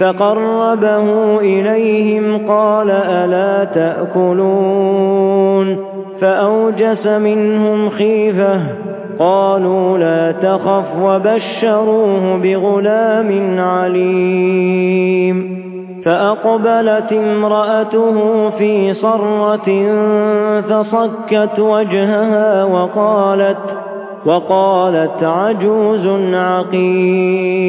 فقربه إليهم قال ألا تأكلون فأوجس منهم خيفة قالوا لا تخف وبشروه بغلام عليم فأقبلت امرأته في صرة فصكت وجهها وقالت وقالت عجوز عقيم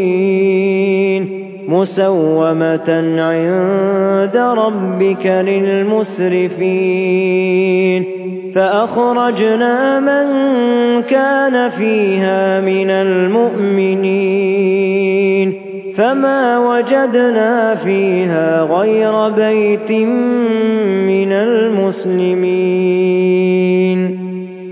مسومة عند ربك للمسرفين. فأخرجنا من كان فيها من المؤمنين. فما وجدنا فيها غير بيت من المسلمين.